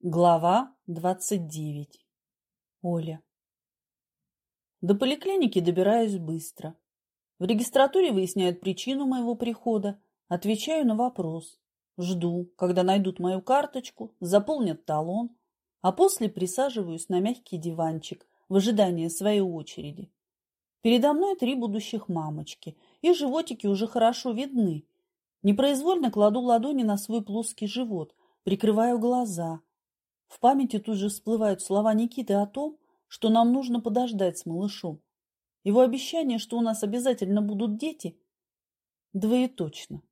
Глава двадцать девять. Оля. До поликлиники добираюсь быстро. В регистратуре выясняют причину моего прихода, отвечаю на вопрос. Жду, когда найдут мою карточку, заполнят талон, а после присаживаюсь на мягкий диванчик в ожидании своей очереди. Передо мной три будущих мамочки, и животики уже хорошо видны. Непроизвольно кладу ладони на свой плоский живот, прикрываю глаза – в памяти тут же всплывают слова Никиты о том, что нам нужно подождать с малышом. Его обещание, что у нас обязательно будут дети, двоеточно.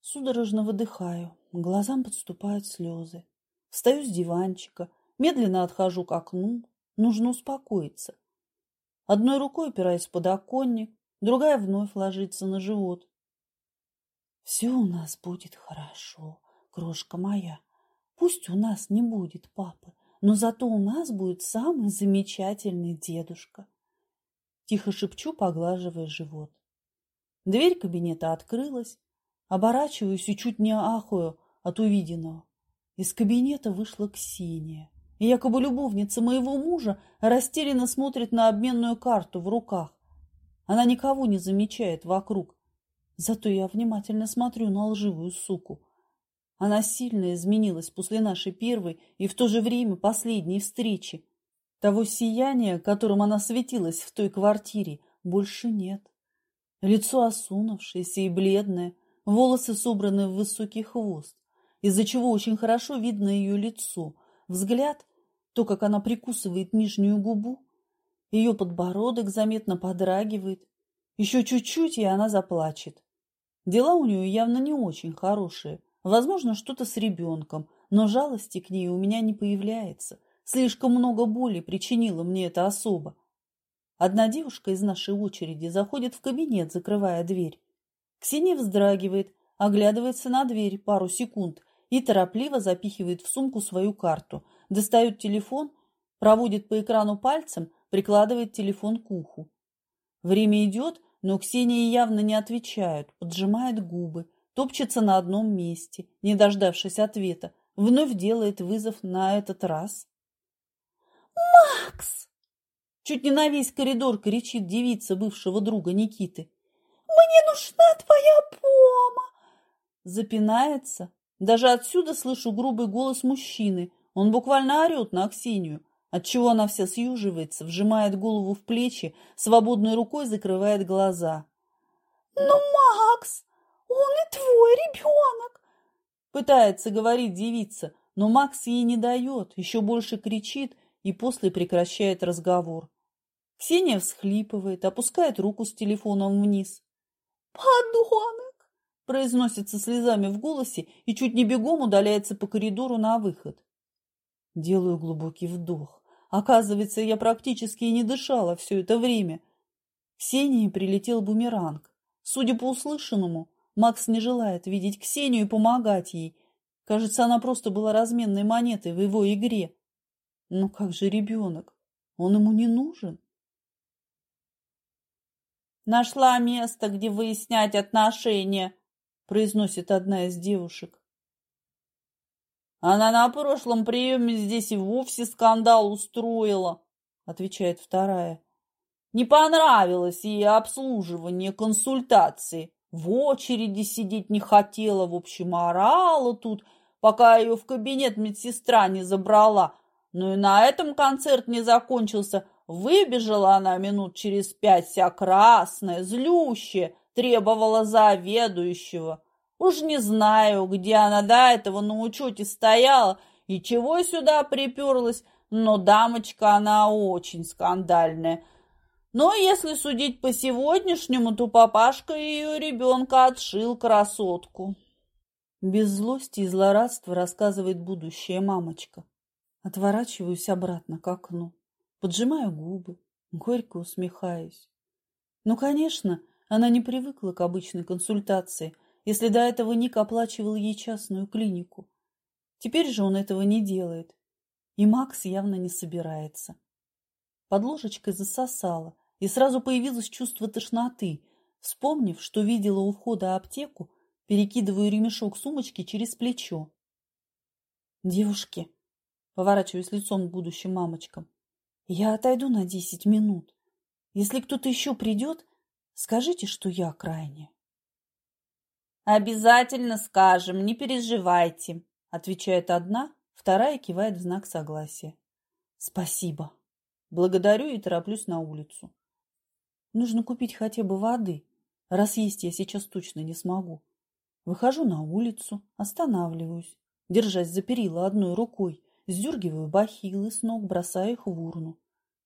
Судорожно выдыхаю, глазам подступают слезы. Встаю с диванчика, медленно отхожу к окну. Нужно успокоиться. Одной рукой опираясь в подоконник, другая вновь ложится на живот. Все у нас будет хорошо, крошка моя. Пусть у нас не будет папы, но зато у нас будет самый замечательный дедушка. Тихо шепчу, поглаживая живот. Дверь кабинета открылась. Оборачиваюсь и чуть не ахую от увиденного. Из кабинета вышла Ксения. И якобы любовница моего мужа растерянно смотрит на обменную карту в руках. Она никого не замечает вокруг. Зато я внимательно смотрю на лживую суку. Она сильно изменилась после нашей первой и в то же время последней встречи. Того сияния, которым она светилась в той квартире, больше нет. Лицо осунувшееся и бледное, волосы собраны в высокий хвост, из-за чего очень хорошо видно ее лицо, взгляд, то, как она прикусывает нижнюю губу, ее подбородок заметно подрагивает. Еще чуть-чуть, и она заплачет. Дела у нее явно не очень хорошие, Возможно, что-то с ребенком, но жалости к ней у меня не появляется. Слишком много боли причинила мне эта особа. Одна девушка из нашей очереди заходит в кабинет, закрывая дверь. Ксения вздрагивает, оглядывается на дверь пару секунд и торопливо запихивает в сумку свою карту, достает телефон, проводит по экрану пальцем, прикладывает телефон к уху. Время идет, но Ксения явно не отвечает, поджимает губы, топчется на одном месте, не дождавшись ответа, вновь делает вызов на этот раз. «Макс!» Чуть не на весь коридор кричит девица бывшего друга Никиты. «Мне нужна твоя помощь!» Запинается. Даже отсюда слышу грубый голос мужчины. Он буквально орет на Аксинию, отчего она вся съюживается, вжимает голову в плечи, свободной рукой закрывает глаза. «Ну, Макс, он и твой ребенок!» Пытается говорить девица, но Макс ей не дает, еще больше кричит и после прекращает разговор. Ксения всхлипывает, опускает руку с телефоном вниз. «Подонок!» произносится слезами в голосе и чуть не бегом удаляется по коридору на выход. Делаю глубокий вдох. Оказывается, я практически и не дышала все это время. Ксении прилетел бумеранг. Судя по услышанному, Макс не желает видеть Ксению и помогать ей. Кажется, она просто была разменной монетой в его игре. Но как же ребенок? Он ему не нужен. «Нашла место, где выяснять отношения», – произносит одна из девушек. «Она на прошлом приеме здесь и вовсе скандал устроила», – отвечает вторая. «Не понравилось ей обслуживание консультации. В очереди сидеть не хотела, в общем, орала тут, пока ее в кабинет медсестра не забрала. Но и на этом концерт не закончился. Выбежала она минут через пять, вся красная, злющая, требовала заведующего. Уж не знаю, где она до этого на учете стояла и чего сюда приперлась, но дамочка она очень скандальная – но если судить по сегодняшнему, то папашка ее ребенка отшил красотку. Без злости и злорадства рассказывает будущая мамочка. Отворачиваюсь обратно к окну, поджимаю губы, горько усмехаюсь. Ну, конечно, она не привыкла к обычной консультации, если до этого Ник оплачивал ей частную клинику. Теперь же он этого не делает, и Макс явно не собирается. Под ложечкой засосала, и сразу появилось чувство тошноты. Вспомнив, что видела у входа аптеку, перекидываю ремешок сумочки через плечо. Девушки, поворачиваюсь лицом к будущим мамочкам, я отойду на десять минут. Если кто-то еще придет, скажите, что я крайне. Обязательно скажем, не переживайте, отвечает одна, вторая кивает в знак согласия. Спасибо. Благодарю и тороплюсь на улицу. Нужно купить хотя бы воды, раз есть я сейчас точно не смогу. Выхожу на улицу, останавливаюсь, держась за перила одной рукой, сдергиваю бахилы с ног, бросаю их в урну.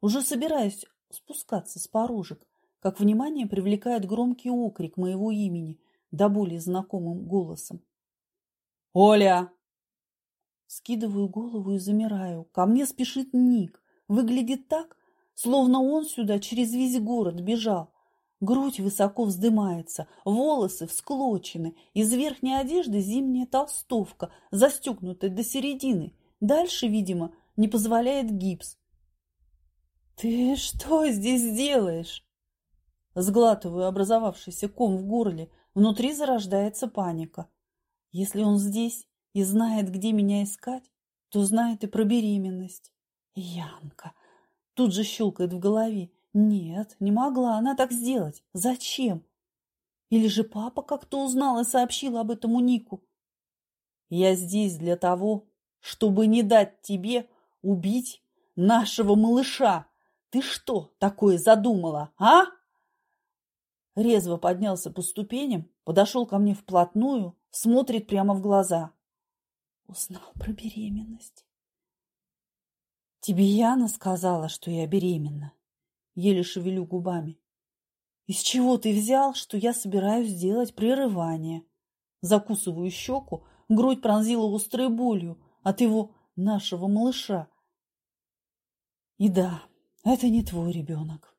Уже собираюсь спускаться с порожек, как внимание привлекает громкий окрик моего имени, до более знакомым голосом. «Оля!» Скидываю голову и замираю. Ко мне спешит Ник. Выглядит так, словно он сюда через весь город бежал. Грудь высоко вздымается, волосы всклочены, из верхней одежды зимняя толстовка, застегнутая до середины. Дальше, видимо, не позволяет гипс. «Ты что здесь делаешь?» Сглатываю образовавшийся ком в горле, внутри зарождается паника. Если он здесь и знает, где меня искать, то знает и про беременность. Янка. Тут же щелкает в голове. Нет, не могла она так сделать. Зачем? Или же папа как-то узнал и сообщил об этом у Нику? Я здесь для того, чтобы не дать тебе убить нашего малыша. Ты что такое задумала, а? Резво поднялся по ступеням, подошел ко мне вплотную, смотрит прямо в глаза. Узнал про беременность. Тебе Яна сказала, что я беременна. Еле шевелю губами. Из чего ты взял, что я собираюсь сделать прерывание? Закусываю щеку, грудь пронзила острой болью от его нашего малыша. И да, это не твой ребенок.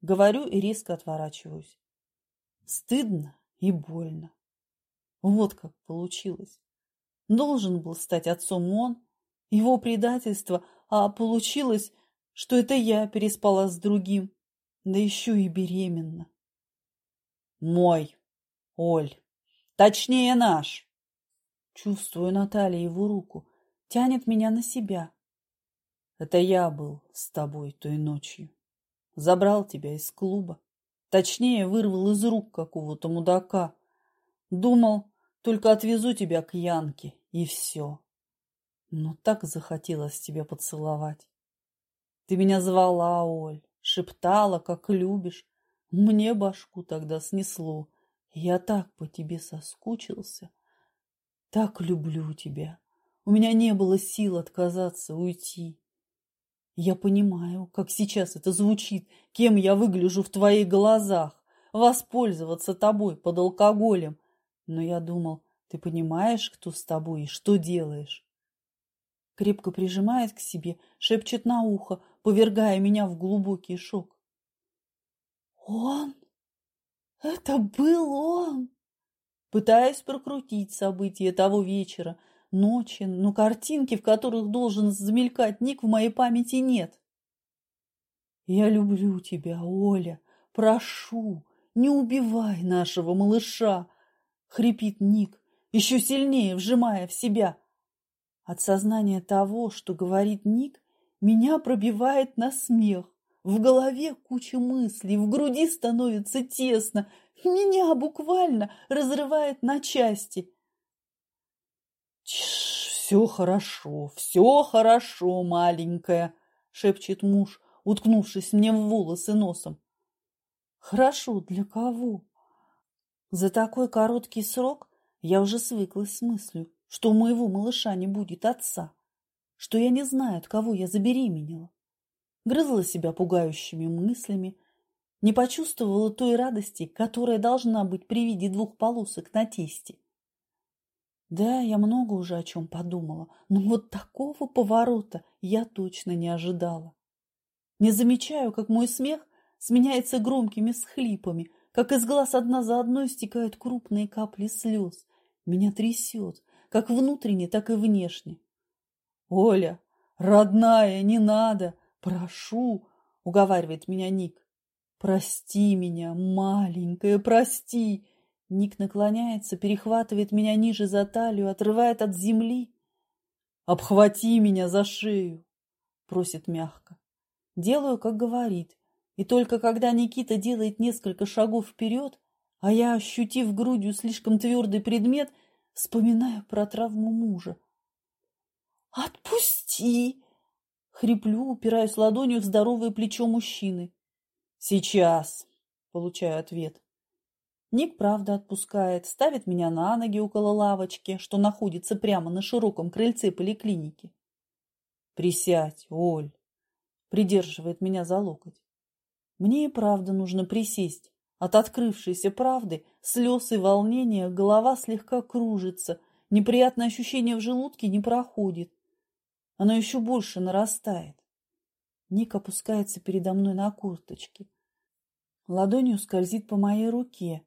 Говорю и резко отворачиваюсь. Стыдно и больно. Вот как получилось. Должен был стать отцом он, его предательство, а получилось, что это я переспала с другим, да еще и беременна. Мой, Оль, точнее наш. Чувствую Наталья его руку, тянет меня на себя. Это я был с тобой той ночью. Забрал тебя из клуба. Точнее, вырвал из рук какого-то мудака. Думал, только отвезу тебя к Янке, и все. Но так захотелось тебя поцеловать. Ты меня звала, Оль, шептала, как любишь. Мне башку тогда снесло. Я так по тебе соскучился. Так люблю тебя. У меня не было сил отказаться, уйти. Я понимаю, как сейчас это звучит, кем я выгляжу в твоих глазах, воспользоваться тобой под алкоголем. Но я думал, ты понимаешь, кто с тобой и что делаешь. Крепко прижимает к себе, шепчет на ухо, повергая меня в глубокий шок. Он? Это был он? Пытаюсь прокрутить события того вечера, ночи, но картинки, в которых должен замелькать Ник, в моей памяти нет. Я люблю тебя, Оля. Прошу, не убивай нашего малыша, хрипит Ник, еще сильнее вжимая в себя. От сознания того, что говорит Ник, меня пробивает на смех. В голове куча мыслей, в груди становится тесно. Меня буквально разрывает на части. «Все хорошо, все хорошо, маленькая», — шепчет муж, уткнувшись мне в волосы носом. «Хорошо для кого?» За такой короткий срок я уже свыклась с мыслью, что у моего малыша не будет отца, что я не знаю, от кого я забеременела. Грызла себя пугающими мыслями, не почувствовала той радости, которая должна быть при виде двух полосок на тесте. Да, я много уже о чем подумала, но вот такого поворота я точно не ожидала. Не замечаю, как мой смех сменяется громкими схлипами, как из глаз одна за одной стекают крупные капли слез. Меня трясет, как внутренне, так и внешне. «Оля, родная, не надо! Прошу!» — уговаривает меня Ник. «Прости меня, маленькая, прости!» Ник наклоняется, перехватывает меня ниже за талию, отрывает от земли. Обхвати меня за шею, просит мягко. Делаю, как говорит. И только когда Никита делает несколько шагов вперед, а я, ощутив грудью слишком твердый предмет, вспоминаю про травму мужа. «Отпусти!» — хриплю, упираюсь ладонью в здоровое плечо мужчины. «Сейчас!» — получаю ответ. Ник, правда, отпускает, ставит меня на ноги около лавочки, что находится прямо на широком крыльце поликлиники. «Присядь, Оль!» — придерживает меня за локоть. Мне и правда нужно присесть. От открывшейся правды, слез и волнения голова слегка кружится, неприятное ощущение в желудке не проходит. Оно еще больше нарастает. Ник опускается передо мной на курточке. Ладонью скользит по моей руке,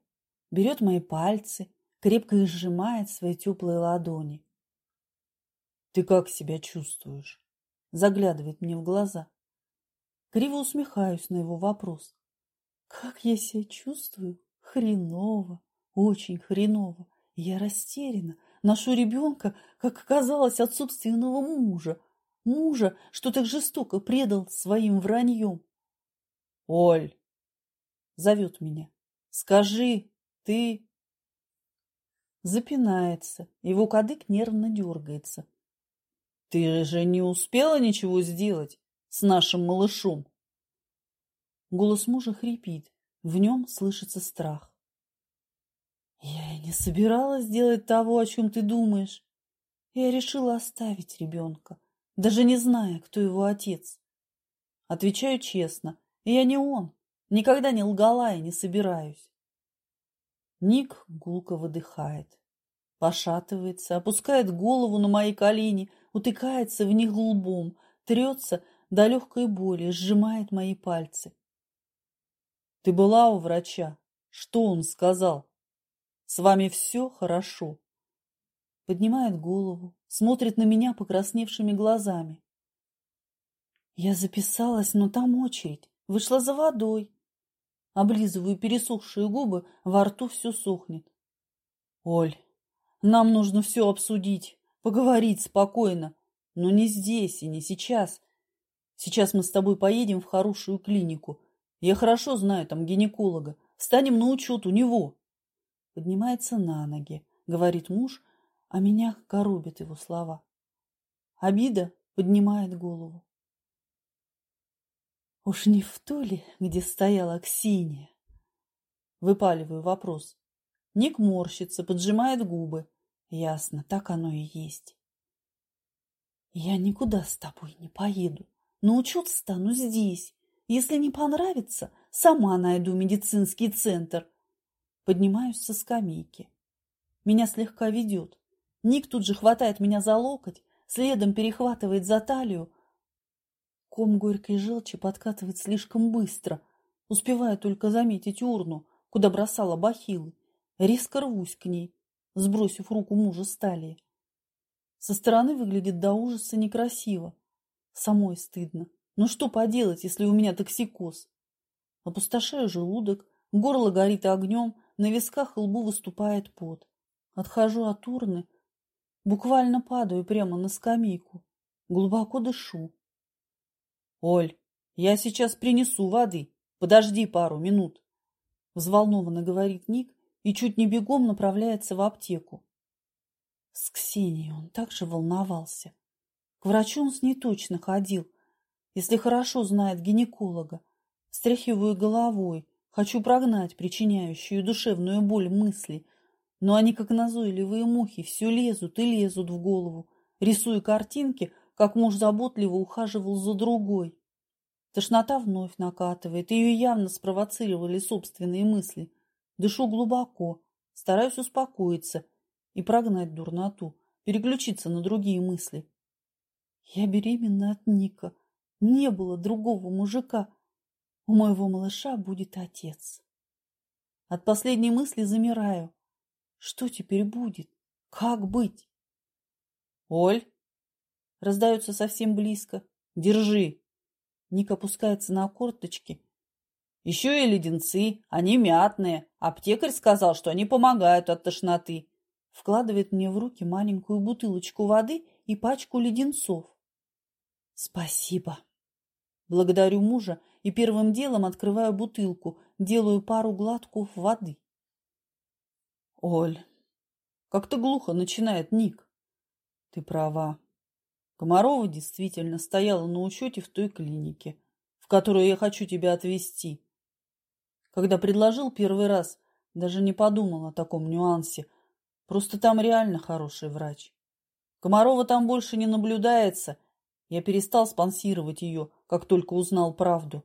берет мои пальцы, крепко их сжимает в свои теплые ладони. «Ты как себя чувствуешь?» Заглядывает мне в глаза. Криво усмехаюсь на его вопрос. «Как я себя чувствую? Хреново, очень хреново. Я растеряна, ношу ребенка, как оказалось, от собственного мужа. Мужа, что так жестоко предал своим враньем. «Оль!» — зовет меня. «Скажи, ты...» Запинается, его кадык нервно дергается. «Ты же не успела ничего сделать с нашим малышом?» Голос мужа хрипит, в нем слышится страх. «Я не собиралась делать того, о чем ты думаешь. Я решила оставить ребенка, даже не зная, кто его отец. Отвечаю честно, я не он, никогда не лгала и не собираюсь. Ник гулко выдыхает, пошатывается, опускает голову на мои колени, утыкается в них лбом, трется до легкой боли, сжимает мои пальцы. Ты была у врача? Что он сказал? С вами все хорошо? Поднимает голову, смотрит на меня покрасневшими глазами. Я записалась, но там очередь. Вышла за водой. Облизываю пересохшие губы, во рту все сохнет. Оль, нам нужно все обсудить, поговорить спокойно. Но не здесь и не сейчас. Сейчас мы с тобой поедем в хорошую клинику. Я хорошо знаю там гинеколога. Станем на учет у него. Поднимается на ноги, говорит муж, а меня коробят его слова. Обида поднимает голову. Уж не в ту ли, где стояла Ксения? Выпаливаю вопрос. Ник морщится, поджимает губы. Ясно, так оно и есть. Я никуда с тобой не поеду. На учет стану здесь. Если не понравится, сама найду медицинский центр. Поднимаюсь со скамейки. Меня слегка ведет. Ник тут же хватает меня за локоть, следом перехватывает за талию, Ком горькой желчи подкатывает слишком быстро. Успеваю только заметить урну, куда бросала бахилы. Резко рвусь к ней, сбросив руку мужа с талии. Со стороны выглядит до ужаса некрасиво. Самой стыдно. Ну что поделать, если у меня токсикоз? Опустошаю желудок, горло горит огнем, на висках и лбу выступает пот. Отхожу от урны, буквально падаю прямо на скамейку. Глубоко дышу. «Оль, я сейчас принесу воды. Подожди пару минут», – взволнованно говорит Ник и чуть не бегом направляется в аптеку. С Ксенией он также волновался. К врачу он с ней точно ходил, если хорошо знает гинеколога. Стряхиваю головой, хочу прогнать причиняющую душевную боль мысли, но они, как назойливые мухи, все лезут и лезут в голову, рисуя картинки – как муж заботливо ухаживал за другой. Тошнота вновь накатывает, ее явно спровоцировали собственные мысли. Дышу глубоко, стараюсь успокоиться и прогнать дурноту, переключиться на другие мысли. Я беременна от Ника. Не было другого мужика. У моего малыша будет отец. От последней мысли замираю. Что теперь будет? Как быть? Оль? Раздаются совсем близко. Держи. Ник опускается на корточки. Еще и леденцы, они мятные. Аптекарь сказал, что они помогают от тошноты. Вкладывает мне в руки маленькую бутылочку воды и пачку леденцов. Спасибо. Благодарю мужа и первым делом открываю бутылку, делаю пару глотков воды. Оль, как-то глухо начинает Ник. Ты права. Комарова действительно стояла на учете в той клинике, в которую я хочу тебя отвезти. Когда предложил первый раз, даже не подумал о таком нюансе. Просто там реально хороший врач. Комарова там больше не наблюдается. Я перестал спонсировать ее, как только узнал правду.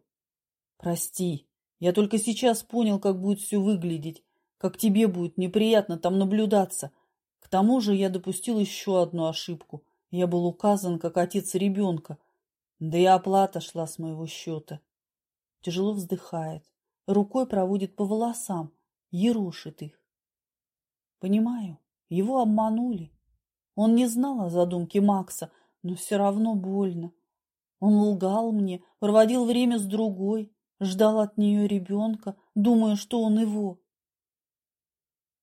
Прости, я только сейчас понял, как будет все выглядеть, как тебе будет неприятно там наблюдаться. К тому же я допустил еще одну ошибку. Я был указан как отец ребенка. Да и оплата шла с моего счета. Тяжело вздыхает. Рукой проводит по волосам, ерошит их. Понимаю, его обманули. Он не знал о задумке Макса, но все равно больно. Он лгал мне, проводил время с другой, ждал от нее ребенка, думая, что он его.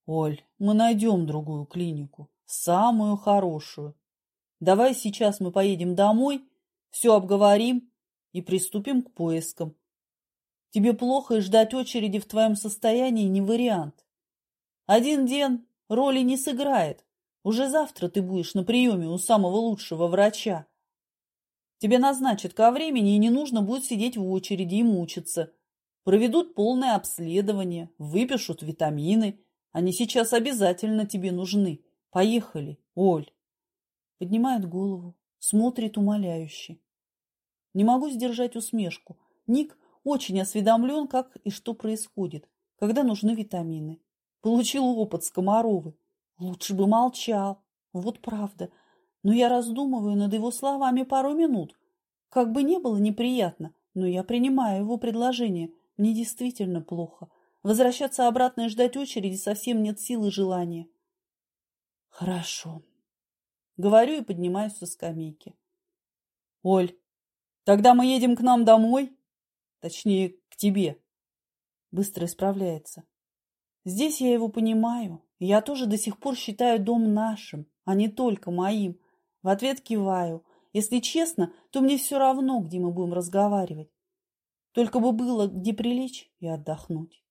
Оль, мы найдем другую клинику, самую хорошую. Давай сейчас мы поедем домой, все обговорим и приступим к поискам. Тебе плохо и ждать очереди в твоем состоянии не вариант. Один день роли не сыграет. Уже завтра ты будешь на приеме у самого лучшего врача. Тебе назначат ко времени, и не нужно будет сидеть в очереди и мучиться. Проведут полное обследование, выпишут витамины. Они сейчас обязательно тебе нужны. Поехали, Оль. Поднимает голову, смотрит умоляюще. Не могу сдержать усмешку. Ник очень осведомлен, как и что происходит, когда нужны витамины. Получил опыт с Комаровой. Лучше бы молчал. Вот правда но я раздумываю над его словами пару минут. Как бы не было неприятно, но я принимаю его предложение. Мне действительно плохо. Возвращаться обратно и ждать очереди совсем нет сил и желания. Хорошо. Говорю и поднимаюсь со скамейки. Оль, тогда мы едем к нам домой? Точнее, к тебе. Быстро исправляется. Здесь я его понимаю. Я тоже до сих пор считаю дом нашим, а не только моим. В ответ киваю. Если честно, то мне все равно, где мы будем разговаривать. Только бы было где прилечь и отдохнуть.